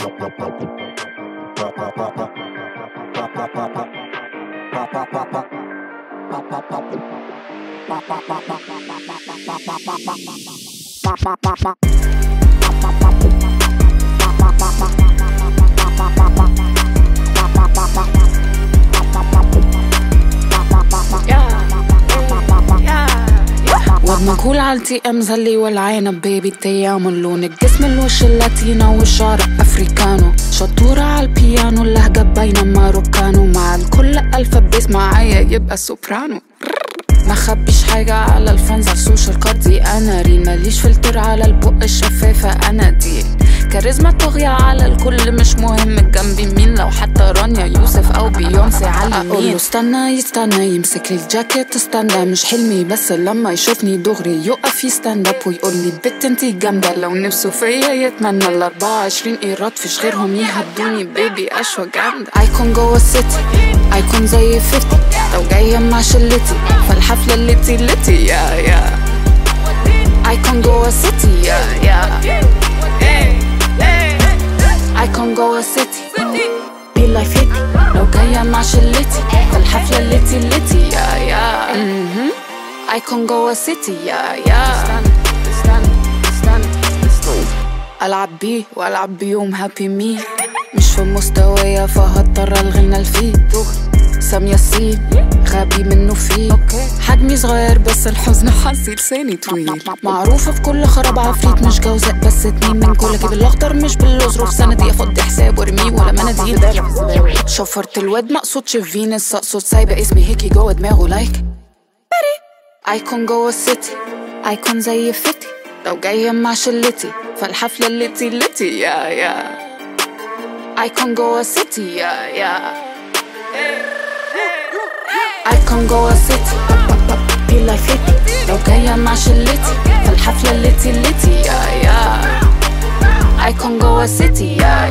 Ba ba ba ba مجهول على التي أم زلي والعنب بيبي تيامن لون الجسم الوش اللاتينا والشعر أفريكانو. شطورة على البيانو اللهجة باينة ماروكانو مع الكل ألف بيس معايا يبقى سوبرانو. ما خبيش حاجة على الفانز على السوشيال كاردي أنا رين ماليش فلتر على البق الشفافة أنا دي كاريزما طاغية على الكل مش مهم جنبي لو حتى رانيا يوسف أو بيونسي على له استنى يستنى يمسك لي الجاكيت استنى مش حلمي بس لما يشوفني دغري يقف يستاند اب ويقول لي بت أنتي جامدة لو نفسه فيا يتمنى. ال 24 إيراد فيش غيرهم يهدوني بيبي أشوى جامدة. ايكون جوه السيتي ايكون زي 50 لو جاية مع شلتي فالحفلة اللي لتي يا يا ايكون جوه السيتي يا يا مع شلتي فالحفلة اللي لتي يا يا. ايكون جوه السيتي يا يا. ألعب بيه وألعب بيوم هابي مي مش في مستوايا فهضطر الغنى الفي سامية السين غبي منه فيه حجمي صغير بس الحزن حظي لساني طويل. معروفة في كل خراب عفريت مش جوزاء بس اتنين من كل جيب الاخضر مش بالظروف. سندي افضي حساب وارميه ولا مناديل. شفرت الواد مقصودش في فينس اقصد سايبة اسمي هيكي جوه دماغه لايك ايكون جوه السيتي ايكون زي فتي. لو جاية مع شلتي. فالحفلة اللي لتي يا يا ايكون جوه السيتي يا يا ايكون جوه السيتي بي لايف هيتي لو جاية مع شلتي فالحفلة اللي لتي يا يا ايكون جوه السيتي يا